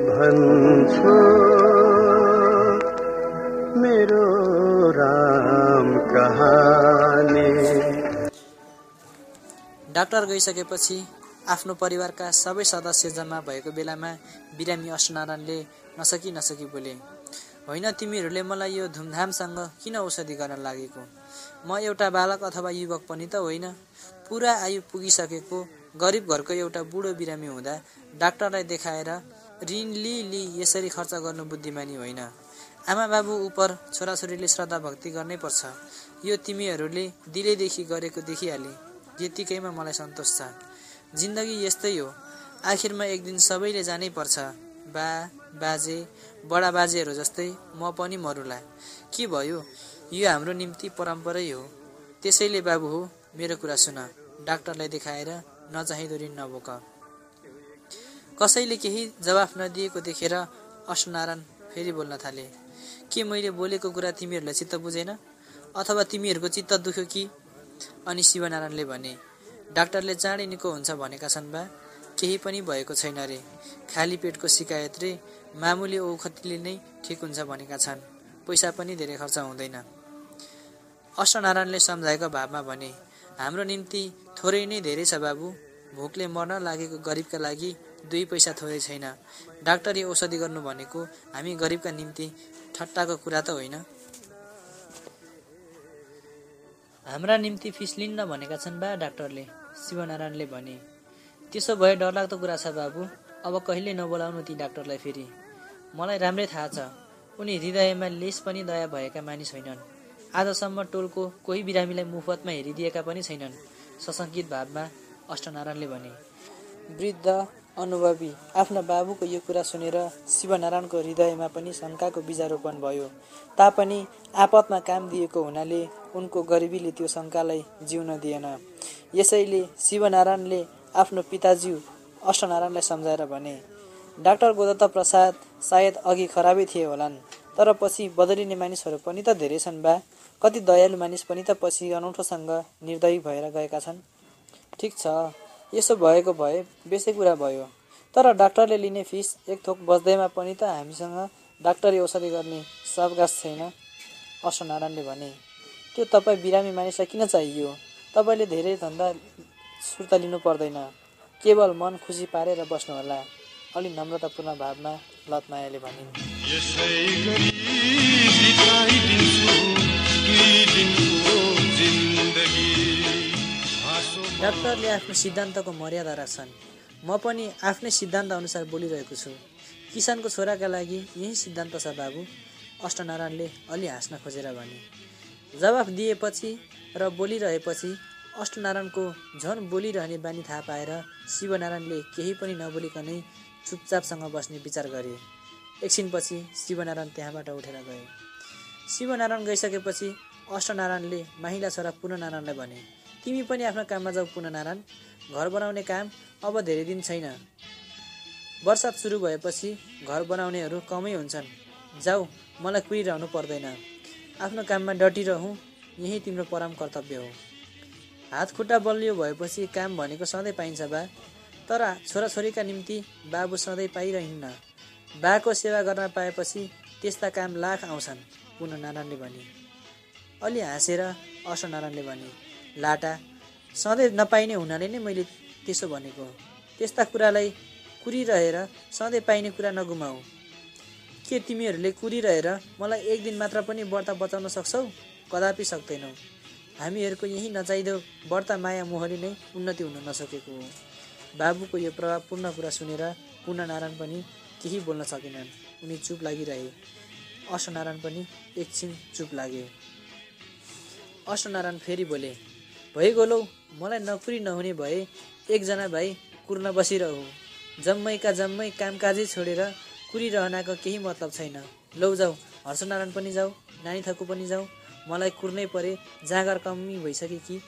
भन्छु। मेरो राम कहानी। डाक्टर गइसकेपछि आफ्नो परिवारका सबै सदस्य जम्मा भएको बेलामा बिरामी अष्टनारायणले नसकी नसकी बोले होइन तिमीहरूले मलाई यो धुमधामसँग किन औषधि गर्न लागेको? म एउटा बालक अथवा युवक पनि त होइन। पुरा आयु पुगिसकेको गरिब घरको एउटा बुढो बिरामी हुँदा डाक्टरलाई देखाएर ऋण लि लि यसरी खर्च गर्नु बुद्धिमानी होइन। आमा बाबु उप छोराछोरीले श्रद्धा भक्ति गर्नै पर्छ। यो तिमीहरूले दिलैदेखि गरेको देखिहाले यतिकैमा मलाई सन्तोष छ। जिन्दगी यस्तै हो। आखिरमा एक दिन सबैले जानै पर्छ बा बाजे बडा बाजेहरू जस्तै म पनि मरुला। के भयो? यो हाम्रो निम्ति परम्परै हो। त्यसैले बाबु हो मेरो कुरा सुन। डाक्टरलाई देखाएर नचाहिँदो ऋण नबोक। कसैले केही जवाफ नदिएको देखेर अष्टनारायण फेरि बोल्न थाले के मैले बोलेको कुरा तिमीहरूलाई चित्त बुझेन? अथवा तिमीहरूको चित्त दुख्यो कि? अनि शिवनारायणले भने डाक्टरले चाँडै निको हुन्छ भनेका छन् बा। केही पनि भएको छैन रे। खाली पेटको सिकायत रे। मामुली औखतीले नै ठिक हुन्छ भनेका छन्। पैसा पनि धेरै खर्च हुँदैन। अष्टनारायणले सम्झाएको भावमा भने हाम्रो निम्ति थोरै नै धेरै छ बाबु। भोकले मर्न लागेको गरिबका लागि दुई पैसा थोरै छैन। डाक्टरी औषधि गर्नु भनेको हामी गरिबका निम्ति ठट्टाको कुरा त होइन। हाम्रा निम्ति फिस लिन्न भनेका छन् बा डाक्टरले शिवनारायणले भने। त्यसो भए डरलाग्दो कुरा छ बाबु। अब कहिले नबोलाउनु ती डाक्टरलाई फेरि? मलाई राम्रै थाहा छ। उनी हृदयमा लेस पनि दया भएका मानिस होइनन्। आजसम्म टोलको कोही बिरामीलाई मुफतमा हेरिदिएका पनि छैनन्। सशङ्कित भावमा अष्टनारायणले भने वृद्ध अनुभवी आफ्ना बाबुको यो कुरा सुनेर शिवनारायणको हृदयमा पनि शङ्काको बिजारोपण भयो। तापनि आपतमा काम दिएको हुनाले उनको गरिबीले त्यो शङ्कालाई जिउन दिएन। यसैले शिवनारायणले आफ्नो पिताज्यू अष्टनारायणलाई सम्झाएर भने डाक्टर गोदत्त प्रसाद सायद अघि खराबै थिए होलान् तर पछि बदलिने मानिसहरू पनि त धेरै छन् बा। कति दयालु मानिस पनि त पछि अनौठोसँग निर्दयी भएर गएका छन्। ठिक छ यसो भएको भए बेसै कुरा भयो। तर डाक्टरले लिने फिस एक थोक बस्दैमा पनि त हामीसँग डाक्टरी औषधि गर्ने सावकाश छैन अष्टनारायणले भने। त्यो तपाईँ बिरामी मानिसलाई किन चाहियो? तपाईँले धेरै धन्दा सुर्ता लिनु पर्दैन। केवल मन खुसी पारेर बस्नुहोला। अलि नम्रतापूर्ण भावमा लतमायाले भनिन्। डाक्टरले आफ्नो सिद्धान्तको मर्यादा राख्छन्। म पनि आफ्नै सिद्धान्त अनुसार बोलिरहेको छु। किसानको छोराका लागि यही सिद्धान्त छ बाबु। अष्टनारायणले अलि हाँस्न खोजेर भने जवाफ दिएपछि र बोलिरहेपछि अष्टनारायणको झन बोलिरहने बानी थाहा पाएर शिवनारायणले केही पनि नबोलिकनै चुपचापसँग बस्ने विचार गरे। एकछिनपछि शिवनारायण त्यहाँबाट उठेर गए। शिवनारायण गइसकेपछि अष्टनारायणले माहिला छोरा पुननारायणलाई भने तिमी पनि आफ्नो काममा जाऊ पुननारायण घर बनाउने काम अब धेरै दिन छैन। वर्षात सुरु भएपछि घर बनाउनेहरू कमै हुन्छन्। जाऊ मलाई कुरिरहनु पर्दैन। आफ्नो काममा डटिरहँ यही तिम्रो परम कर्तव्य हो हात खुट्टा बलियो भएपछि काम भनेको सधैँ पाइन्छ बा। तर छोराछोरीका निम्ति बाबु सधैँ पाइरहन्न। बाको सेवा गर्न पाएपछि त्यस्ता काम लाख आउँछन् पुनः नारायणले भने। अलि हाँसेर अष्टनारायणले भने लाटा सधैँ नपाइने हुनाले नै मैले त्यसो भनेको त्यस्ता कुरालाई कुरिरहेर सधैँ पाइने कुरा नगुमाऊ। के तिमीहरूले कुरिरहेर मलाई एक दिन मात्र पनि व्रत बचाउन सक्छौ? कदापि सक्दैनौ। हामीहरूको यही नचाहिँदो व्रत माया मोहले नै उन्नति हुन नसकेको हो। बाबुको यो प्रभावपूर्ण कुरा सुनेर पूर्णनारायण पनि केही बोल्न सकेनन्। उनी चुप लागिरहे। अष्टनारायण पनि एकछिन चुप लागे। अष्टनारायण फेरि बोले भइगोलौ मलाई नोकरी नहुने भए एकजना भाइ कुर्न बसिरहु जम्मैका जम्मै कामकाजै छोडेर कुरिरहनाको केही मतलब छैन। लौ जाऊ हर्षनारायण पनि जाऊ नानी थकु पनि जाऊ। मलाई कुर्नै परे जाँगर कमी भइसके कि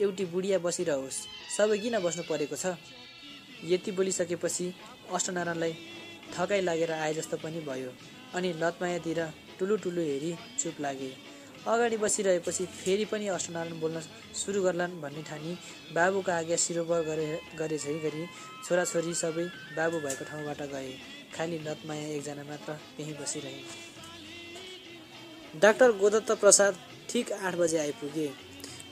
एउटी बुढिया बसिरहोस्। सबै किन बस्नु परेको छ? यति बोलिसकेपछि अष्टनारायणलाई थकाइ लागेर आए जस्तो पनि भयो। अनि लतमायातिर टुलु टुलु हेरी चुप लागे। अगाडि बसिरहेपछि फेरि पनि अष्टनारायण बोल्न सुरु गर्लान् भन्ने ठानी बाबुको आज्ञा शिरोपर गरे गरे झै गरी छोराछोरी सबै बाबु भएको ठाउँबाट गए। खालि लतमाया एकजना मात्र त्यहीँ बसिरहे। डाक्टर गोदत्त प्रसाद ठिक आठ बजे आइपुगे।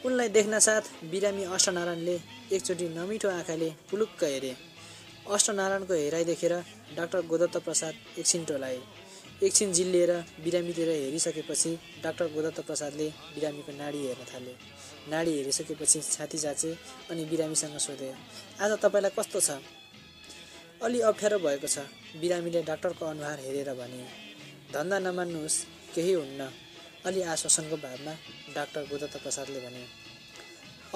उनलाई देख्न साथ बिरामी अष्टनारायणले एकचोटि नमिठो आँखाले पुलुक्क हेरे। अष्टनारायणको हेराइ देखेर डाक्टर गोदत्त प्रसाद एकछिन टोलाए। एकछिन जिल्लिएर बिरामीतिर हेरिसकेपछि डाक्टर गोदत्त प्रसादले बिरामीको नाडी हेर्न थाले नाडी हेरिसकेपछि छाती जाँचे अनि बिरामीसँग सोधे आज तपाईँलाई कस्तो छ? अलि अप्ठ्यारो भएको छ बिरामीले डाक्टरको अनुहार हेरेर भने धन्दा नमान्नुहोस् केही हुन्न अलि आश्वासनको भावमा डाक्टर गोदत्त प्रसादले भने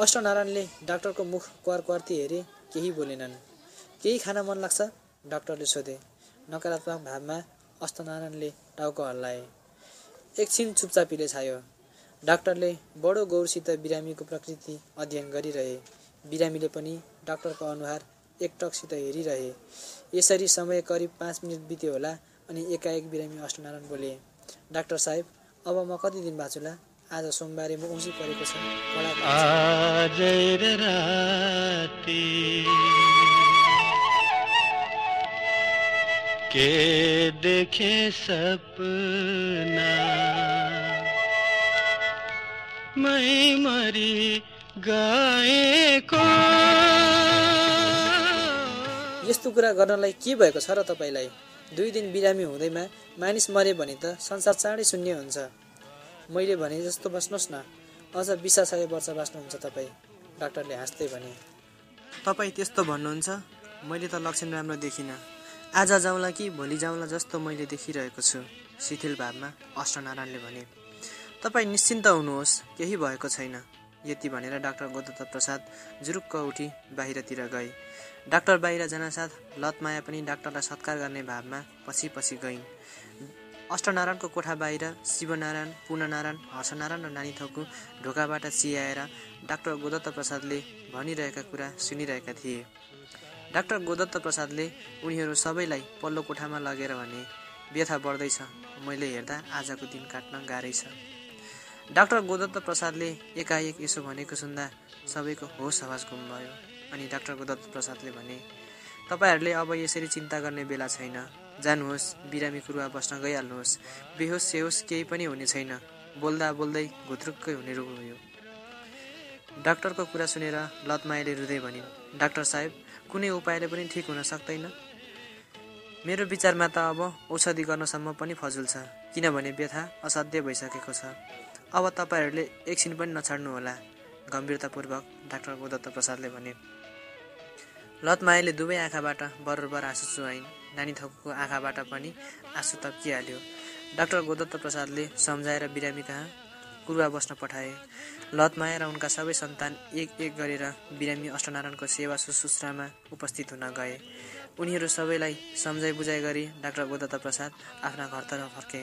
अष्टनारायणले डाक्टरको मुख क्वार क्वार्ती हेरे केही बोलेनन्। केही खान मन लाग्छ डाक्टरले सोधे नकारात्मक भावमा अष्टनारायणले टाउको हल्लाए एकछिन चुपचापिले छायो। डाक्टरले बडो गौरसित बिरामीको प्रकृति अध्ययन गरिरहे। बिरामीले पनि डाक्टरको अनुहार एकटकसित हेरिरहे। यसरी समय करिब पाँच मिनट बित्यो होला अनि एकाएक बिरामी अष्टनारायण बोले डाक्टर साहेब अब म कति दिन बाँचुला? आज सोमबारे म औँसी परेको छ। के देखे सपना। मैं मरी गएको यस्तो कुरा गर्नलाई के भएको छ र तपाईँलाई? दुई दिन बिरामी हुँदैमा मानिस मरे भने त संसार चाँडै शून्य हुन्छ। मैले भने जस्तो बस्नुहोस् न। अझ बिसा सय वर्ष बाँच्नुहुन्छ तपाईँ। डाक्टरले हाँस्दै भने तपाईँ त्यस्तो भन्नुहुन्छ? मैले त लक्षण राम्रो देखिनँ। आज जाउँला कि भोलि जाउँला जस्तो मैले देखिरहेको छु शिथिल भावमा अष्टनारायणले भने। तपाईँ निश्चिन्त हुनुहोस् केही भएको छैन। यति भनेर डाक्टर गोदत्त प्रसाद जुरुक्क उठी बाहिरतिर गए। डाक्टर बाहिर जानसाथ लतमाया पनि डाक्टरलाई सत्कार गर्ने भावमा पछि पछि गइन्। अष्टनारायणको कोठा बाहिर शिवनारायण पूर्णनारायण हर्षनारायण र नानी थौकु ढोकाबाट चियाएर डाक्टर गोदत्त प्रसादले भनिरहेका कुरा सुनिरहेका थिए। डाक्टर गोदत्त प्रसादले उनीहरू सबैलाई पल्लो कोठामा लगेर भने व्यथा बढ्दैछ। मैले हेर्दा आजको दिन काट्न गाह्रै छ। डाक्टर गोदत्त प्रसादले एकाएक यसो भनेको सुन्दा सबैको होस हवास गुम भयो। अनि डाक्टर गोदत्त प्रसादले भने तपाईँहरूले अब यसरी चिन्ता गर्ने बेला छैन। जानुहोस् बिरामी कुरुवा बस्न गइहाल्नुहोस्। बेहोस सेहोस केही पनि हुने छैन। बोल्दा बोल्दै घुत्रुक्कै हुने रोग हो यो डाक्टरको कुरा सुनेर लतमायाले रुँदै भनिन् डाक्टर साहेब कुनै उपायले पनि ठिक हुन सक्दैन। मेरो विचारमा त अब औषधि गर्नसम्म पनि फजुल छ किनभने व्यथा असाध्य भइसकेको छ। अब तपाईँहरूले एकछिन पनि नछाड्नुहोला गम्भीरतापूर्वक डाक्टर गोदत्त प्रसादले भने। लतमायाले दुवै आँखाबाट बरोबर आँसु चुहाइन् नानी थोकको आँखाबाट पनि आँसु तप्किहाल्यो। डाक्टर गोदत्त प्रसादले सम्झाएर बिरामी कहाँ? कुरुवा बस्न पठाए। लतमाया र उनका सबै सन्तान एक एक गरेर बिरामी अष्टनारायणको सेवा सुश्रूषामा उपस्थित हुन गए। उनीहरू सबैलाई सम्झाइ बुझाइ गरी डाक्टर गोदत्त प्रसाद आफ्ना घरतिर फर्के।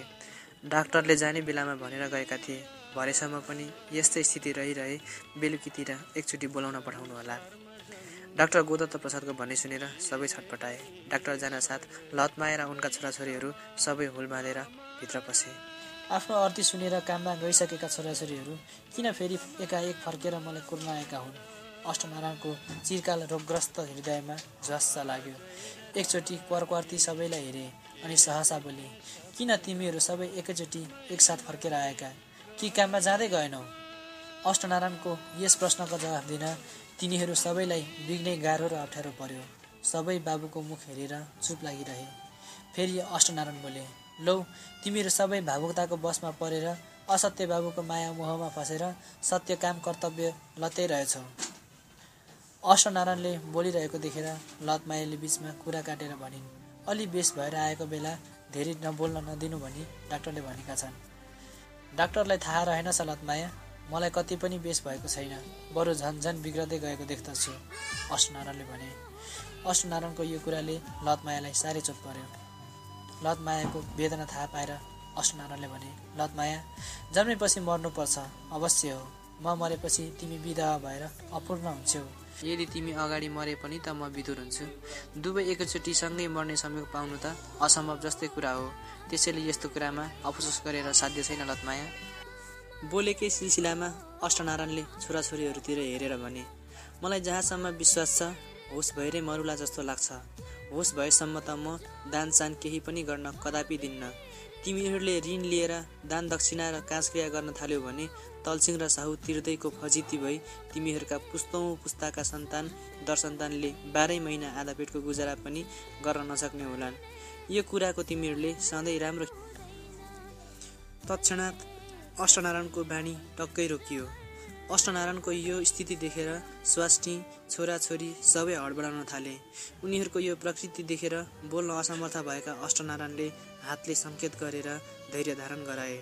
डाक्टरले जाने बेलामा भनेर गएका थिए। भरेसम्म पनि यस्तै स्थिति रहिरहे बेलुकीतिर एकचोटि बोलाउन पठाउनु होला। डाक्टर गोदत्त प्रसादको भन्ने सुनेर सबै छटपटाए। डाक्टर जानसाथ लतमाया र उनका छोराछोरीहरू सबै हुल बाँधेर भित्र पसे। आफ्नो अर्थी सुनेर काममा गइसकेका छोराछोरीहरू किन फेरि एकाएक फर्केर मलाई कुर्न आएका हुन्? अष्टनारायणको चिरकाल रोगग्रस्त हृदयमा झस्स लाग्यो। एकचोटि क्वारक्वार्ती सबैलाई हेरे अनि सहसा बोले किन तिमीहरू सबै एकैचोटि एकसाथ फर्केर आएका? कि काममा जाँदै गएनौ? अष्टनारायणको यस प्रश्नको जवाफ दिन तिनीहरू सबैलाई बिग्नै गाह्रो र अप्ठ्यारो पर्यो। सबै बाबुको मुख हेरेर चुप लागिरहे। फेरि अष्टनारायण बोले लौ तिमीहरू सबै भावुकताको बसमा परेर असत्य बाबुको माया मोहमा फसेर सत्य काम कर्तव्य लत्तै रहेछौ अष्टनारायणले बोलिरहेको देखेर लतमायाले बिचमा कुरा काटेर भनिन् अलि बेस भएर आएको बेला धेरै नबोल्न नदिनु भनी डाक्टरले भनेका छन्। डाक्टरलाई थाहा रहेनछ लतमाया मलाई कति पनि बेस भएको छैन। बरु झन् झन् बिग्रदै गएको देख्दछु। अष्टनारायणले भने। अष्टनारायणको यो कुराले लतमायालाई साह्रै चोट पर्यो। लतमायाको वेदना थाहा पाएर अष्टनारायणले भने लतमाया जन्मेपछि मर्नुपर्छ अवश्य हो। म मरेपछि तिमी विधवा भएर अपूर्ण हुन्छौ। यदि तिमी अगाडि मरे पनि त म विदुर हुन्छु। दुवै एकैचोटि सँगै मर्ने समय पाउनु त असम्भव जस्तै कुरा हो। त्यसैले यस्तो कुरामा अफसोस गरेर साध्य छैन लतमाया। बोलेकै सिलसिलामा अष्टनारायणले छोराछोरीहरूतिर हेरेर भने मलाई जहाँसम्म विश्वास छ होस् भएरै मरुला जस्तो लाग्छ। होस् भएसम्म त म दानसान केही पनि गर्न कदापि दिन्न। तिमीहरूले ऋण लिएर दान दक्षिणा र काजक्रिया गर्न थाल्यौ भने तलसिंह र साहु तिर्दैको फजिती भई तिमीहरूका पुस्तौँ पुस्ताका सन्तान दरसन्तानले बाह्रै महिना आधा पेटको गुजारा पनि गर्न नसक्ने होलान्। यो कुराको तिमीहरूले सधैँ राम्रो तत्क्षणात अष्टनारायणको बाणी टक्कै रोकियो। अष्टनारायणको यो स्थिति देखेर स्वास्नी छोराछोरी सबै हडबडाउन थाले। उनीहरूको यो प्रकृति देखेर बोल्न असमर्थ भएका अष्टनारायणले हातले सङ्केत गरेर धैर्य धारण गराए।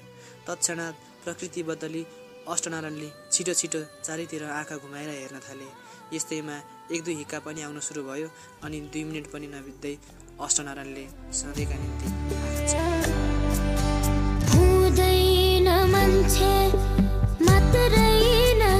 तत्क्षणात प्रकृति बदली अष्टनारायणले छिटो छिटो चारैतिर आँखा घुमाएर हेर्न थाले। यस्तैमा एक दुई हिक्का पनि आउन सुरु भयो अनि दुई मिनट पनि नबित्दै अष्टनारायणले सधैँका निम्ति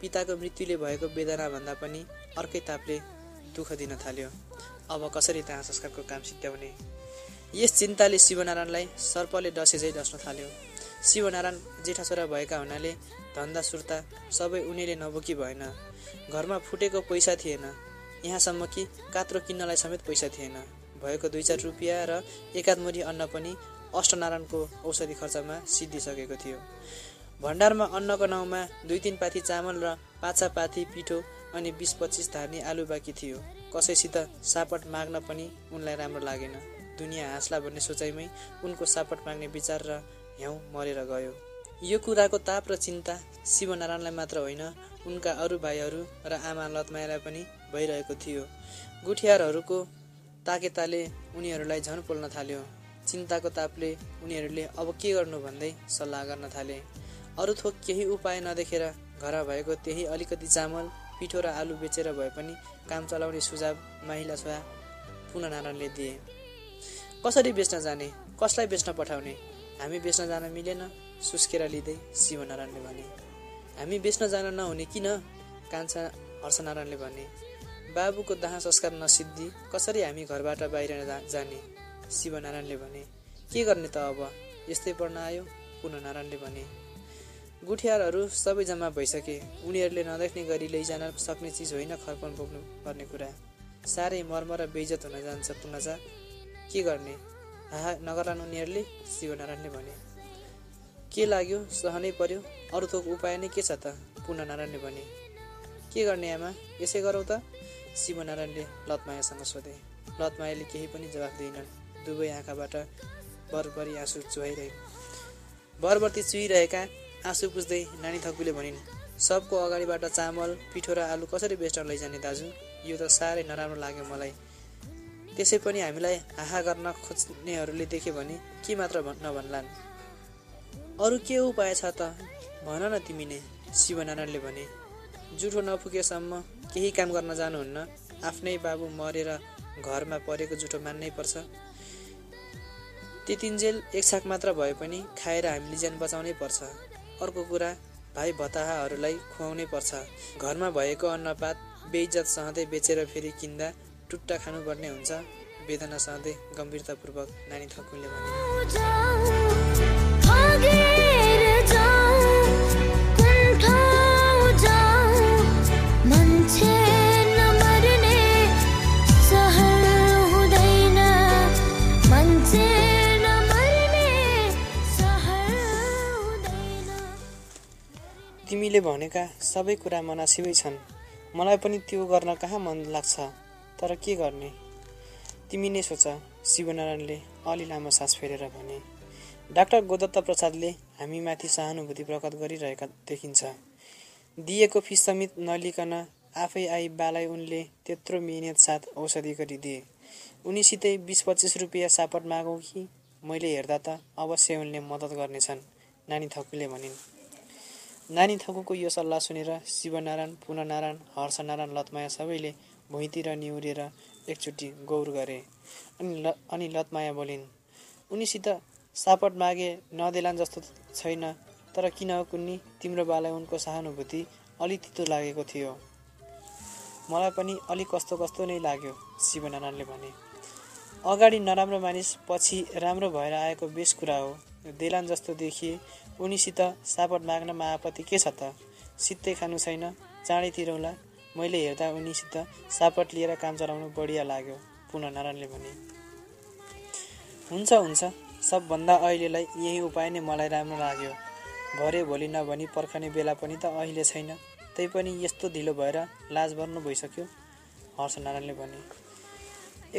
पिताको मृत्युले भएको वेदनाभन्दा पनि अर्कै तापले दुःख दिन थाल्यो। अब कसरी दाह संस्कारको काम सिद्ध्याउने यस चिन्ताले शिवनारायणलाई सर्पले डसे झै डस्न थाल्यो। शिवनारायण जेठा छोरा भएका हुनाले धन्दा सुर्ता सबै उनीले नबोकी भएन। घरमा फुटेको पैसा थिएन। यहाँसम्म कि कात्रो किन्नलाई समेत पैसा थिएन। भएको दुई चार रुपियाँ र एकाध मुरी अन्न पनि अष्टनारायणको औषधि खर्चमा सिद्धिसकेको थियो। भण्डारमा अन्नको नाउँमा दुई तिन पाथी चामल र पाछा पाथी पिठो अनि बिस पच्चिस धार्ने आलु बाँकी थियो। कसैसित सापट माग्न पनि उनलाई राम्रो लागेन। दुनियाँ हाँस्ला भन्ने सोचाइमै उनको सापट माग्ने विचार र हिउँ मरेर गयो। यो कुराको ताप र चिन्ता शिवनारायणलाई मात्र होइन उनका अरू भाइहरू र आमा लतमायालाई पनि भइरहेको थियो। गुठियारहरूको ताकेताले उनीहरूलाई झन् पोल्न थाल्यो। चिन्ताको तापले उनीहरूले अब के गर्नु भन्दै सल्लाह गर्न थाले। अरू थोक केही उपाय नदेखेर घर भएको त्यही अलिकति चामल पिठो र आलु बेचेर भए पनि काम चलाउने सुझाव माहिला छोरा पुननारायणले दिए। कसरी बेच्न जाने? कसलाई बेच्न पठाउने? हामी बेच्न जान मिलेन सुस्केर लिँदै शिवनारायणले भने। हामी बेच्न जान नहुने किन? कान्छा हर्षनारायणले भने। बाबुको दाह संस्कार नसिद्धि कसरी हामी घरबाट बाहिर जाने? शिवनारायणले भने के गर्ने त अब? यस्तै पर्न आयो? पुनः नारायणले भने गुठियारहरू सबै जम्मा भइसके। उनीहरूले नदेख्ने गरी लैजान सक्ने चिज होइन खर्पन बोक्नु पर्ने कुरा। साह्रै मर्म र बेइज्जत हुन जान्छ पुनजा के गर्ने? हाहा नगरलान् उनीहरूले शिवनारायणले भने। के लाग्यो? सहनै पर्यो। अरू थोक उपाय नै के छ त? पुनः नारायणले भने। के गर्ने आमा? यसै गरौँ त। शिवनारायणले लतमायासँग सोधे। लतमायाले केही पनि जवाफ दिइनन् दुवै आँखाबाट बरबरी आँसु चुहाइरहे। बरबर्ती चुहिरहेका आँसु पुस्दै नानी थकुले भनिन् सबको अगाडिबाट चामल पिठो र आलु कसरी बेच्न लैजाने दाजु? यो त साह्रै नराम्रो लाग्यो मलाई। त्यसै पनि हामीलाई हाहा गर्न खोज्नेहरूले देख्यो भने के मात्र भन्- नभन्लान्। अरू के उपाय छ त? भन न तिमी नै शिवनारायणले भने। जुठो नफुकेसम्म केही काम गर्न जानुहुन्न। आफ्नै बाबु मरेर घरमा परेको जुठो मान्नै पर्छ। त्यतिन्जेल एक छाक मात्र भए पनि खाएर हामीले ज्यान बचाउनै पर्छ। अर्को कुरा भाइ भताहाहरूलाई खुवाउनै पर्छ। घरमा भएको अन्नपात बेइज्जत सहँदै बेचेर फेरि किन्दा टुट्टा खानुपर्ने हुन्छ वेदना सहँदै गम्भीरतापूर्वक नानी थकुले भने तिमीले भनेका सबै कुरा मनासिबै छन्। मलाई पनि त्यो गर्न कहाँ मन लाग्छ? तर के गर्ने? तिमी नै सोच शिवनारायणले अलि लामो सास फेरेर भने। डाक्टर गोदत्त प्रसादले हामीमाथि सहानुभूति प्रकट गरिरहेका देखिन्छ। दिएको फिस समेत नलिकन आफै आई बालाई उनले त्यत्रो मिहिनेत साथ औषधि गरिदिए उनीसितै बिस पच्चिस रुपियाँ सापट मागौँ कि? मैले हेर्दा त अवश्य उनले मद्दत गर्नेछन् नानी थकुले भनिन्। नानी थकुको यो सल्लाह सुनेर शिवनारायण पुननारायण हर्षनारायण लतमाया सबैले भुइँतिर निहुरेर एकचोटि गौर गरे। अनि ल अनि लतमाया बोलिन् उनीसित सापट मागे नदेलान् जस्तो छैन तर किन कुन्नी? तिम्रो बालाई उनको सहानुभूति अलि तितो लागेको थियो। मलाई पनि अलि कस्तो कस्तो नै लाग्यो शिवनारायणले भने। अगाडि नराम्रो मानिस पछि राम्रो भएर आएको बेस कुरा हो। देलान जस्तो देखिए उनीसित सापट माग्नमा आपत्ति के छ त? सित्तै खानु छैन चाँडै तिरौला मैले हेर्दा उनीसित सापट लिएर काम चलाउनु बढिया लाग्यो पुनः नारायणले भने। हुन्छ हुन्छ। सबभन्दा अहिलेलाई यही उपाय नै मलाई राम्रो लाग्यो। भरे भोलि नभनी पर्खने बेला पनि त अहिले छैन। त्यही पनि यस्तो ढिलो भएर लाज भर्नु भइसक्यो? हर्षनारायणले भने।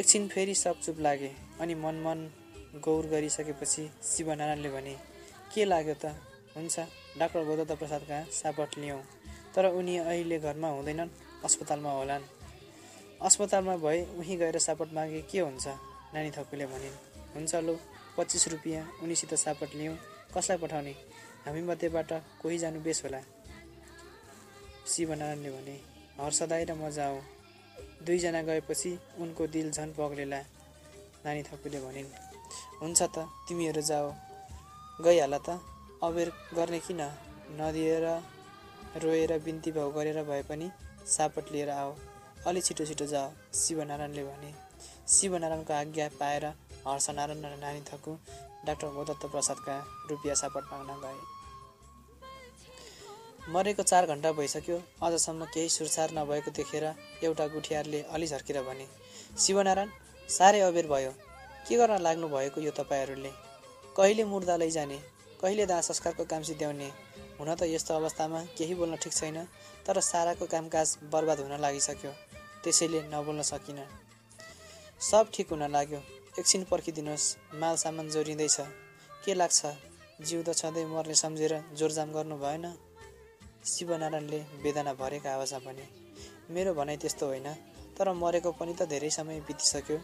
एकछिन फेरि सब चुप लागे अनि मन मन गौर गरिसकेपछि शिवनारायणले भने के लाग्यो त? हुन्छ। डाक्टर गोदत्त प्रसाद कहाँ? सापट लियौँ। तर उनी अहिले घरमा हुँदैनन्। अस्पतालमा होलान्। अस्पतालमा भए उहीँ गएर सापट मागे के हुन्छ? नानी थकुले भनिन्। हुन्छ लौ पच्चिस रुपियाँ। उनीसित सापट लियौँ। कसलाई पठाउने? हामी मध्येबाट कोही जानु बेस होला। शिवनारायणले भने हर्षदाई र म जाउँ दुईजना गएपछि उनको दिल झन् पग्लेला। नानी थकुले भनिन् हुन्छ त तिमीहरू जाऊ गइहाल त। अबेर गर्ने किन? नदिएर रोएर बिन्ती भाउ गरेर भए पनि सापट लिएर आऊ। अलि छिटो छिटो जाऊ शिवनारायणले भने। शिवनारायणको आज्ञा पाएर हर्षनारायण र नानी थकु। डाक्टर गोदत्त प्रसादका रुपियाँ सापट माग्न गए। मरेको चार घन्टा भइसक्यो। अझसम्म केही सुरसार नभएको देखेर एउटा गुठियारले अलि झर्केर भने शिवनारायण साह्रै अबेर भयो। के गर्न लाग्नु भएको यो तपाईँहरूले? कहिले मुर्दा लैजाने? कहिले दाह संस्कारको काम सिद्ध्याउने? हुन त यस्तो अवस्थामा केही बोल्न ठिक छैन तर साराको कामकाज बर्बाद हुन लागिसक्यो। त्यसैले नबोल्न सकिनँ। सब ठिक हुन लाग्यो। एकछिन पर्खिदिनुहोस् माल सामान जोडिँदैछ। के लाग्छ? जिउ त छँदै मर्ने सम्झेर जोरजाम गर्नु भएन? शिवनारायणले वेदना भरेका आवाजमा भने मेरो भनाइ त्यस्तो होइन तर मरेको पनि त धेरै समय बितिसक्यो।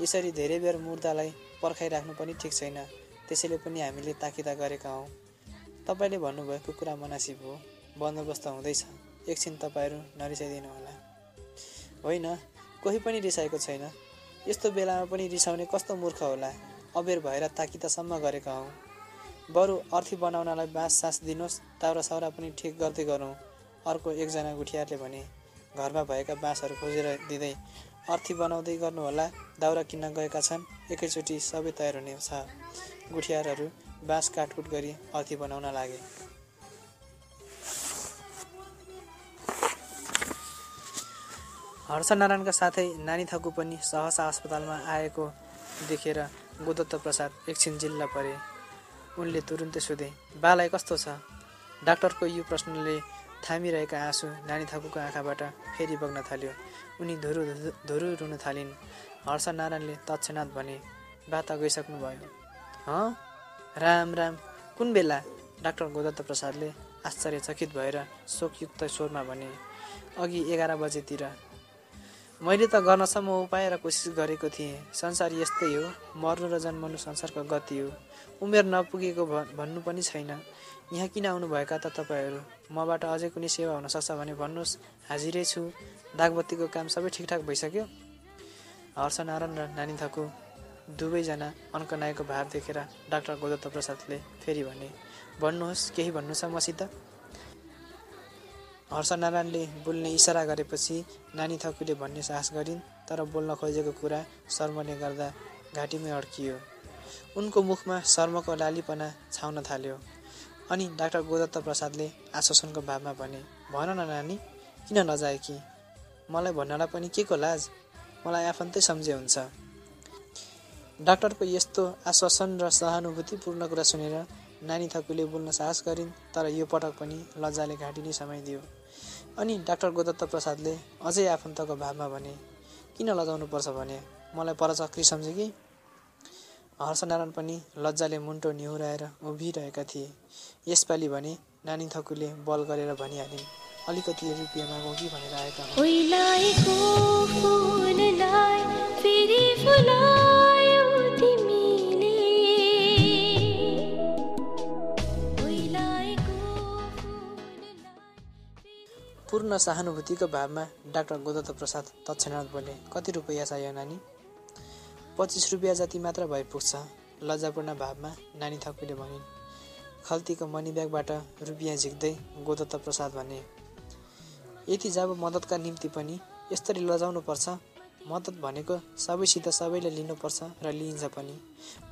यसरी धेरै बेर मुर्दालाई पर्खाइराख्नु पनि ठिक छैन। त्यसैले पनि हामीले ताकिदा गरेका हौँ। तपाईँले भन्नुभएको कुरा मनासिब हो। बन्दोबस्त हुँदैछ। एकछिन तपाईँहरू नरिसाइदिनु होला। होइन कोही पनि रिसाएको छैन। यस्तो बेलामा पनि रिसाउने कस्तो मूर्ख होला। अबेर भएर ताकिदासम्म गरेका हौँ। बरु अर्थी बनाउनलाई बाँस सास दिनुहोस्। दाउरा साउरा पनि ठिक गर्दै गरौँ। अर्को एकजना गुठियारले भने घरमा भएका बाँसहरू खोजेर दिँदै अर्थी बनाउँदै गर्नुहोला दाउरा किन्न गएका छन्। एकैचोटि सबै तयार हुने छ गुठियारहरू बाँस काटकुट गरी अर्थी बनाउन लागे। हर्षनारायणका साथै नानी थकु पनि सहसा अस्पतालमा आएको देखेर गोदत्त प्रसाद एकछिन जिल्ला परे। उनले तुरुन्तै सोधे बालाई कस्तो छ? डाक्टरको यो प्रश्नले थामिरहेका आँसु नानी थकुको आँखाबाट फेरि बग्न थाल्यो। उनी धुरु धुरु रुन थालिन्। हर्षनारायणले तत्क्षणात भने बाता गइसक्नु भयो हँ राम राम। कुन बेला? डाक्टर गोदत्त प्रसादले आश्चर्यचकित भएर शोकयुक्त स्वरमा भने अघि एघार बजेतिर। मैले त गर्नसम्म उपाय र कोसिस गरेको थिएँ। संसार यस्तै हो। मर्नु र जन्मनु संसारको गति हो। उमेर नपुगेको भन्नु पनि छैन। यहाँ किन आउनुभएका त तपाईँहरू? मबाट अझै कुनै सेवा हुनसक्छ भने भन्नुहोस्। हाजिरै छु। दागबत्तीको काम सबै ठिकठाक भइसक्यो? हर्षनारायण र नानी थकु दुवैजना अन्कनाएको भाव देखेर डाक्टर गोदत्त प्रसादले फेरि भने भन्नुहोस् केही भन्नु छ मसित? हर्षनारायणले बोल्ने इसारा गरेपछि नानी थकुले भन्ने साहस गरिन् तर बोल्न खोजेको कुरा शर्मले गर्दा घाँटीमै अड्कियो। उनको मुखमा शर्मको लालीपना छाउन थाल्यो। अनि डाक्टर गोदत्त प्रसादले आश्वासनको भावमा भने भन न नानी किन नजाए कि? मलाई भन्नलाई पनि के को लाज? मलाई आफन्तै सम्झे हुन्छ। डाक्टरको यस्तो आश्वासन र सहानुभूतिपूर्ण कुरा सुनेर नानी थकुले बोल्न साहस गरिन् तर यो पटक पनि लज्जाले घाँटी नै समाइदियो अनि डाक्टर गोदत्त प्रसादले अझै आफन्तको भावमा भने किन लजाउनु पर्छ भने? मलाई परचक्री सम्झे कि? हर्षनारायण पनि लज्जाले मुन्टो निहुराएर उभिरहेका थिए। यसपालि भने नानी थकुले बल गरेर भनिहालिन् अलिकति रुपियाँ मागौँ कि भनेर आएका पूर्ण सहानुभूतिको भावमा डाक्टर गोदत्त प्रसाद तत्क्षणात् बोले कति रुपियाँ चाहियो नानी? पच्चिस रुपियाँ जति मात्र भए पुग्छ। लज्जापूर्ण भावमा नानी थकुले भनिन्। खल्तीको मनी ब्यागबाट रुपियाँ झिक्दै गोदत्त प्रसाद भने यति जब मद्दतका निम्ति पनि यसरी लजाउनुपर्छ। मद्दत भनेको सबैसित सबैले लिनुपर्छ र लिइन्छ पनि।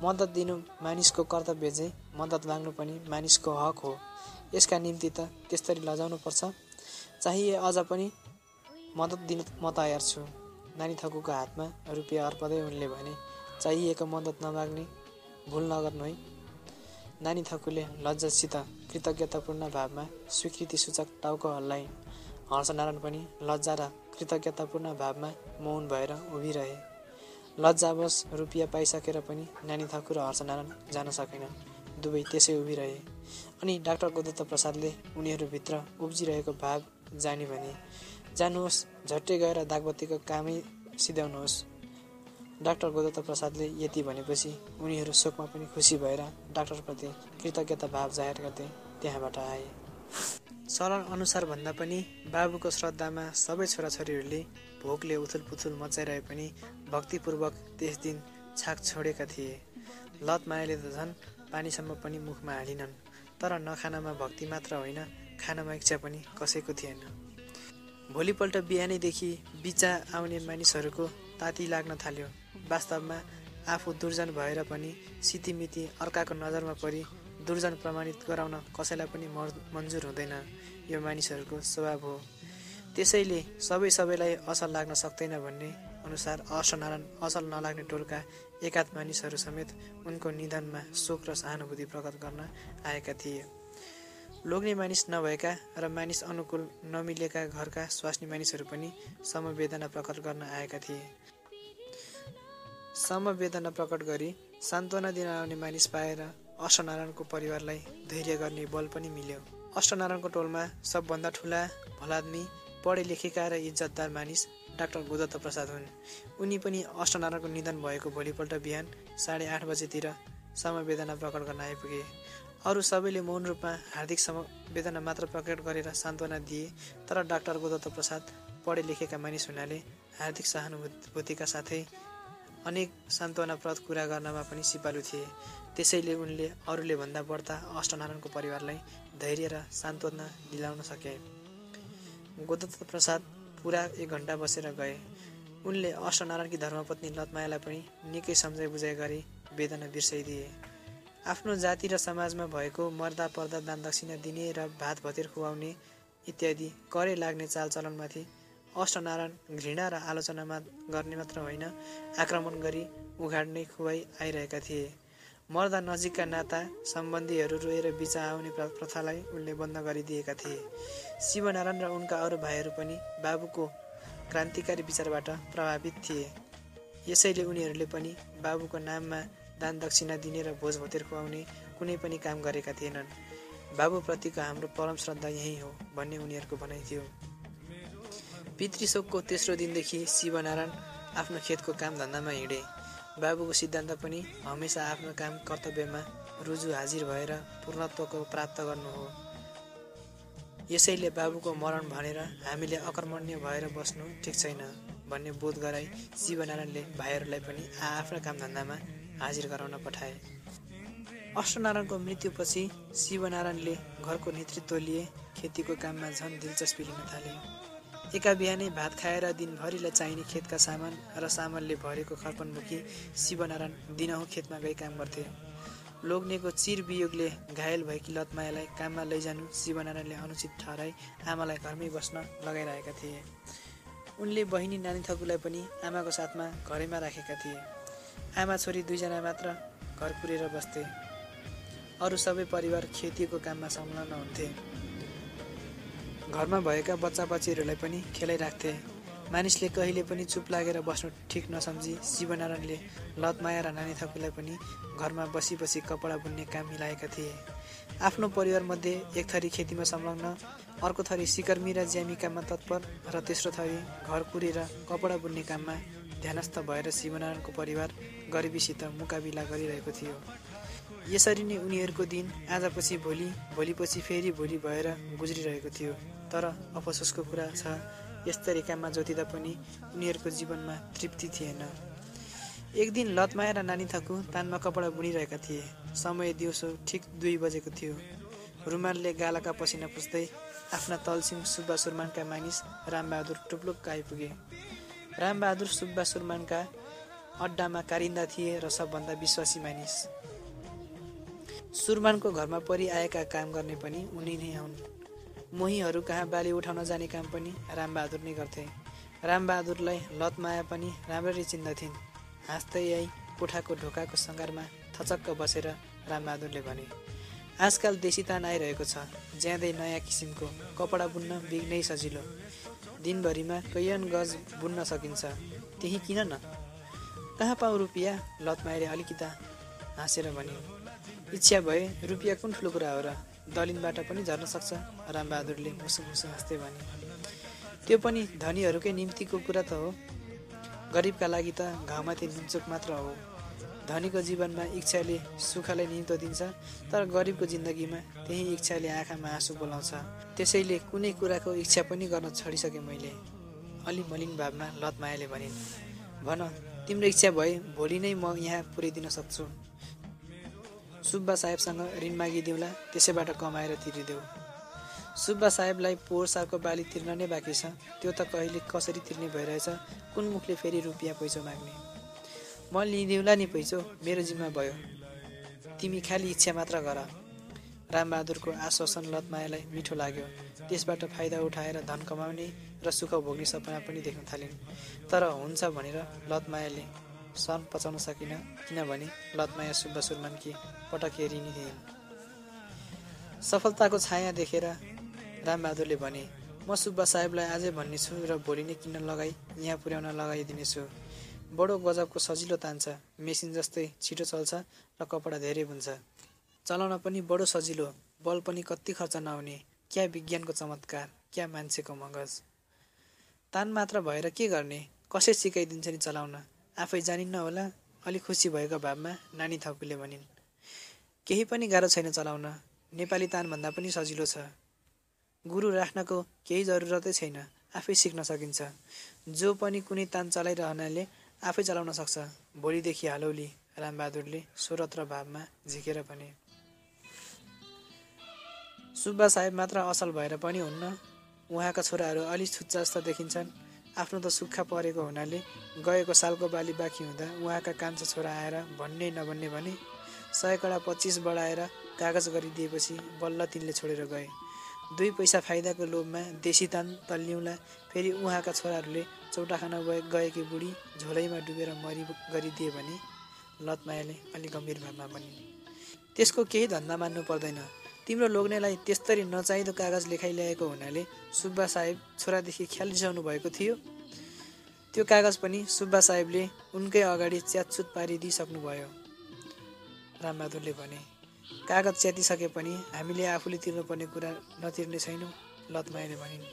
मद्दत दिनु मानिसको कर्तव्य चाहिँ मद्दत माग्नु पनि मानिसको हक हो। यसका निम्ति त त्यस्तरी लजाउनुपर्छ। चाहिए अझ पनि मद्दत दिन म तयार छु नानी थकुको हातमा रुपियाँ अर्पदै उनले भने चाहिएको मद्दत नमाग्ने भुल नगर्नु है। नानी थकुले लज्जासित कृतज्ञतापूर्ण भावमा स्वीकृति सूचक टाउको हल्लाए हर्षनारायण पनि लज्जा र कृतज्ञतापूर्ण भावमा मौन भएर उभिरहे। लज्जावश रुपियाँ पाइसकेर पनि नानी थकु र हर्षनारायण जान सकेनन् दुवै त्यसै उभिरहे। अनि डाक्टर गोदत्त प्रसादले उनीहरूभित्र उब्जिरहेको भाव जाने भने। जानुहोस् झट्टै गएर दागबत्तीको कामै सिध्याउनुहोस् डाक्टर गोदत्त प्रसादले यति भनेपछि उनीहरू शोकमा पनि खुसी भएर डाक्टरप्रति कृतज्ञता भाव जाहेर गर्दै त्यहाँबाट आए। सरल अनुसार भन्दा पनि बाबुको श्रद्धामा सबै छोराछोरीहरूले भोकले उथुलपुथुल मचाइरहे पनि भक्तिपूर्वक त्यस दिन छाक छोडेका थिए। लत मायाले त झन् पानीसम्म पनि मुखमा हालिनन् तर नखानामा भक्ति मात्र होइन। खानामा इच्छा पनि कसैको थिएन भोलिपल्ट बिहानैदेखि बिचा आउने मानिसहरूको ताती लाग्न थाल्यो। वास्तवमा आफू दुर्जन भएर पनि सितिमिति अर्काको नजरमा परि दुर्जन प्रमाणित गराउन कसैलाई पनि मन्जुर हुँदैन। यो मानिसहरूको स्वभाव हो। त्यसैले सबै सबैलाई असल लाग्न सक्दैन भन्ने अनुसार अष्टनारायण असल नलाग्ने टोलका एकाध मानिसहरू समेत उनको निधनमा शोक र सहानुभूति प्रकट गर्न आएका थिए। लोग्ने मानिस नभएका र मानिस अनुकूल नमिलेका घरका स्वास्नी मानिसहरू पनि समवेदना प्रकट गर्न आएका थिए। समवेदना प्रकट गरी सान्त्वना दिन आउने मानिस पाएर अष्टनारायणको परिवारलाई धैर्य गर्ने बल पनि मिल्यो। अष्टनारायणको टोलमा सबभन्दा ठुला भलादमी पढे लेखेका र इज्जतदार मानिस डाक्टर गोदत्त प्रसाद हुन्। उनी पनि अष्टनारायणको निधन भएको भोलिपल्ट बिहान साढे आठ बजेतिर समवेदना प्रकट गर्न आइपुगे। अरू सबैले मौन रूपमा हार्दिक समवेदना मात्र प्रकट गरेर सान्त्वना दिए तर डाक्टर गोदत्त प्रसाद पढे लेखेका मानिस हुनाले हार्दिक सहानुभूतिका साथै अनेक सान्त्वनाप्रद कुरा गर्नमा पनि सिपालु थिए। त्यसैले उनले अरूले भन्दा बढ्ता अष्टनारायणको परिवारलाई धैर्य र सान्त्वना दिलाउन सके। गोदत्त प्रसाद पुरा एक घन्टा बसेर गए। उनले अष्टनारायणकी धर्मपत्नी लतमायालाई पनि निकै सम्झाइ बुझाइ गरी वेदना बिर्साइदिए आफ्नो जाति र समाजमा भएको मर्दा पर्दा दान दक्षिणा दिने र भात भतेर खुवाउने इत्यादि करे लाग्ने चालचलनमाथि अष्टनारायण घृणा र आलोचनामा गर्ने मात्र होइन आक्रमण गरी उघाड्ने खुवाई आइरहेका थिए। मर्दा नजिकका नाता सम्बन्धीहरू रोएर बिचा आउने प्रथालाई उनले बन्द गरिदिएका थिए। शिवनारायण र उनका अरू भाइहरू पनि बाबुको क्रान्तिकारी विचारबाट प्रभावित थिए। यसैले उनीहरूले पनि बाबुको नाममा दान दक्षिणा दिने र भोज भतेर खुवाउने कुनै पनि काम गरेका थिएनन्। बाबुप्रतिको हाम्रो परम श्रद्धा यही हो भन्ने उनीहरूको भनाइ थियो। पितृशोकको तेस्रो दिनदेखि शिवनारायण आफ्नो खेतको काम धन्दामा हिँडे। बाबुको सिद्धान्त पनि हमेसा आफ्नो काम कर्तव्यमा रुजु हाजिर भएर पूर्णत्वको प्राप्त गर्नु हो। यसैले बाबुको मरण भनेर हामीले अकर्मण्य भएर बस्नु ठिक छैन भन्ने बोध गराई शिवनारायणले भाइहरूलाई पनि आफ्ना काम धन्दामा हाजिर गराउन पठाए। अष्टनारायणको मृत्युपछि शिवनारायणले घरको नेतृत्व लिए खेतीको काममा झन् दिलचस्पी लिन थाले। एका बिहानै भात खाएर दिनभरिलाई चाहिने खेतका सामान र सामानले भरेको खर्पनमुखी शिवनारायण दिनहुँ खेतमा गई काम गर्थे। लोग्नेको चिर वियोगले घायल भएकी लतमायालाई काममा लैजानु शिवनारायणले अनुचित ठहराई आमालाई घरमै बस्न लगाइरहेका थिए। उनले बहिनी नानी थकुलाई पनि आमाको साथमा घरैमा राखेका थिए। आमा छोरी दुईजना मात्र घर पुरेर बस्थे। अरू सबै परिवार खेतीको काममा संलग्न हुन्थे। घरमा भएका बच्चा बच्चीहरूलाई पनि खेलाइराख्थे। मानिसले कहिले पनि चुप लागेर बस्नु ठिक नसम्झी शिवनारायणले लतमाया र नानी थकुलाई पनि घरमा बसी बसी कपडा बुन्ने काम मिलाएका थिए। आफ्नो परिवारमध्ये एक थरी खेतीमा संलग्न अर्को थरी सिकर्मी र ज्यामी काममा तत्पर र तेस्रो थरी घर कुरेर कपडा बुन्ने काममा ध्यानस्थ भएर शिवनारायणको परिवार गरिबीसित मुकाबिला गरिरहेको थियो। यसरी नै उनीहरूको दिन आजपछि भोलि भोलिपछि फेरि भोलि भएर गुज्रिरहेको थियो। तर अफसोसको कुरा छ यस्तरी काममा जोतिँदा पनि उनीहरूको जीवनमा तृप्ति थिएन। एक दिन लतमाया र नानी थकु तानमा कपडा बुनिरहेका थिए। समय दिउँसो ठिक दुई बजेको थियो। रुमालले गालाका पसिना पुस्दै आफ्ना तलसिम सुब्बा सुरमानका मानिस रामबहादुर टुप्लुक्क आइपुगे। रामबहादुर सुब्बा सुरमानका अड्डामा कारिन्दा थिए र सबभन्दा विश्वासी मानिस। सुरमानको घरमा परिआएका काम गर्ने पनि उनी नै हुन्। मोहीहरू कहाँ बाली उठाउन जाने काम पनि रामबहादुर नै गर्थे। रामबहादुरलाई लतमाया पनि राम्ररी चिन्दथिन्। हाँस्दै आई कोठाको ढोकाको सङ्घारमा थचक्क बसेर रामबहादुरले भने आजकल देशी तान आइरहेको छ। ज्यादै नयाँ किसिमको कपडा बुन्न बिग्नै सजिलो। दिनभरिमा कैयन गज बुन्न सकिन्छ। त्यही किन न? कहाँ पाऊ रुपियाँ? लतमायाले अलिकता हाँसेर भने इच्छा भए रुपियाँ कुन ठुलो कुरा हो र दलिनबाट पनि झर्न सक्छ? रामबहादुरले मुसु मुसु हाँस्दै भने त्यो पनि धनीहरूकै निम्तिको कुरा त हो। गरिबका लागि त घाउमाथि नुनचोक मात्र हो। धनीको जीवनमा इच्छाले सुखलाई निम्तो दिन्छ तर गरिबको जिन्दगीमा त्यही इच्छाले आँखामा आँसु बोलाउँछ। त्यसैले कुनै कुराको इच्छा पनि गर्न छोडिसकेँ मैले। अलि मलिन भावमा लतमायाले भनिन् भन तिम्रो इच्छा भए भोलि नै म यहाँ पुर्याइदिन सक्छु। सुब्बा साहेबसँग ऋण मागिदेऊला त्यसैबाट कमाएर तिरिदेऊ। सुब्बा साहेबलाई पोहोर सालको बाली तिर्न नै बाँकी छ। त्यो त कहिले कसरी तिर्ने भइरहेछ कुन मुखले फेरि रुपियाँ पैसा माग्ने? म लिइदेऊला नि पैसो मेरो जिम्मा भयो। तिमी खालि इच्छा मात्र गर। रामबहादुरको आश्वासन लतमायालाई मिठो लाग्यो। त्यसबाट फाइदा उठाएर धन कमाउने र सुख भोग्ने सपना पनि देख्न थालिन्। तर हुन्छ भनेर लतमायाले सन पचाउन सकिन किनभने लतमाया सुब्बा सुरमानकी पटक हेरिने थिइन्। सफलताको छाया देखेर रामबहादुरले भने म सुब्बा साहेबलाई आजै भन्नेछु र भोलि नै किन्न लगाई यहाँ पुर्याउन लगाइदिनेछु। बडो गजबको सजिलो तान्छ मेसिन जस्तै छिटो चल्छ र कपडा धेरै हुन्छ चलाउन पनि बडो सजिलो बल पनि कति खर्च नहुने क्या विज्ञानको चमत्कार क्या मान्छेको मगज। तान मात्र भएर के गर्ने कसै सिकाइदिन्छ नि चलाउन। आफै जानिन्न होला अलि खुसी भएको भावमा नानी थकुले भनिन्। केही पनि गाह्रो छैन चलाउन नेपाली तानभन्दा पनि सजिलो छ। गुरु राख्नको केही जरुरतै छैन आफै सिक्न सकिन्छ। जो पनि कुनै तान चलाइरहनाले आफै चलाउन सक्छ। भोलिदेखि हालौली रामबहादुरले स्वरत र भावमा झिकेर भने सुब्बा साहेब मात्र असल भएर पनि हुन्न। उहाँका छोराहरू अलि छुच्चा जस्तो देखिन्छन्। आफ्नो त सुक्खा परेको हुनाले गएको सालको बाली बाँकी हुँदा उहाँका कान्छा छोरा आएर भन्ने नभन्ने भने सय कडा पच्चिस बढाएर कागज गरिदिएपछि बल्ल तिनले छोडेर गए। दुई पैसा फाइदाको लोभमा देशी तान तल्लिउँला। फेरि उहाँका छोराहरूले चौटाखाना गए गएकी बुढी झोलैमा डुबेर मरि गरिदिए भने लतमायाले अलि गम्भीर भावमा भनिन् त्यसको केही धन्दा मान्नु पर्दैन। तिम्रो लोग्नेलाई त्यस्तरी नचाहिँदो कागज लेखाइ ल्याएको हुनाले सुब्बा साहेब छोरादेखि ख्याल रिसाउनु भएको थियो। त्यो कागज पनि सुब्बा साहेबले उनकै अगाडि च्यातचुत पारिदिइसक्नुभयो। रामबहादुरले भने कागज च्यातिसके पनि हामीले आफूले तिर्नुपर्ने कुरा नतिर्ने छैनौँ लतमायाले भनिन्।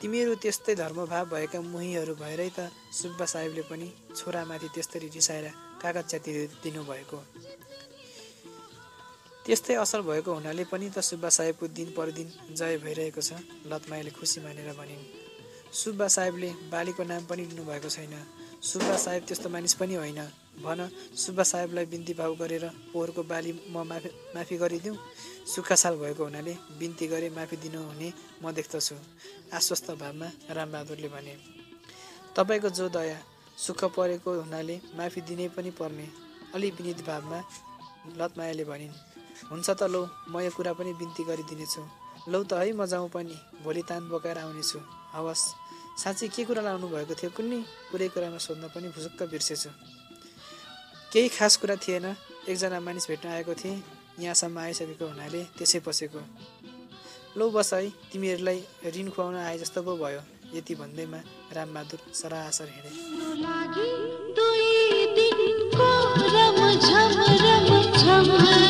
तिमीहरू त्यस्तै धर्मभाव भएका मोहीहरू भएरै त सुब्बा साहेबले पनि छोरामाथि त्यस्तरी रिसाएर कागज च्यातिदिनु भएको त्यस्तै असल भएको हुनाले पनि त सुब्बा साहेबको दिन परदिन जय भइरहेको छ लतमायाले खुसी मानेर भनिन्। सुब्बा साहेबले बालीको नाम पनि लिनुभएको छैन। सुब्बा साहेब त्यस्तो मानिस पनि होइन। भन सुब्बा साहेबलाई बिन्ती भाउ गरेर पोहोरको बाली म माफी माफी गरिदिउँ। सुक्खा साल भएको हुनाले बिन्ती गरे माफी दिनुहुने म देख्दछु। आश्वस्त भावमा रामबहादुरले भने तपाईँको जो दया सुख परेको हुनाले माफी दिनै पनि पर्ने। अलि विनित भावमा लतमायाले भनिन् हुन्छ त लौ म यो कुरा पनि बिन्ती गरिदिनेछु। लौ त है म जाउँ पनि भोलि तान बोकाएर आउनेछु। हवस्। साँच्चै के कुरा लाउनु भएको थियो कुनै कुरै कुरामा सोध्न पनि भुसुक्क बिर्सेछु। केही खास कुरा थिएन। एकजना मानिस भेट्न आएको थिएँ। यहाँसम्म आइसकेको हुनाले त्यसै पसेको। लौ बस है तिमीहरूलाई ऋण खुवाउन आए जस्तो पो भयो यति भन्दैमा रामबहादुर सरासर हिँडे।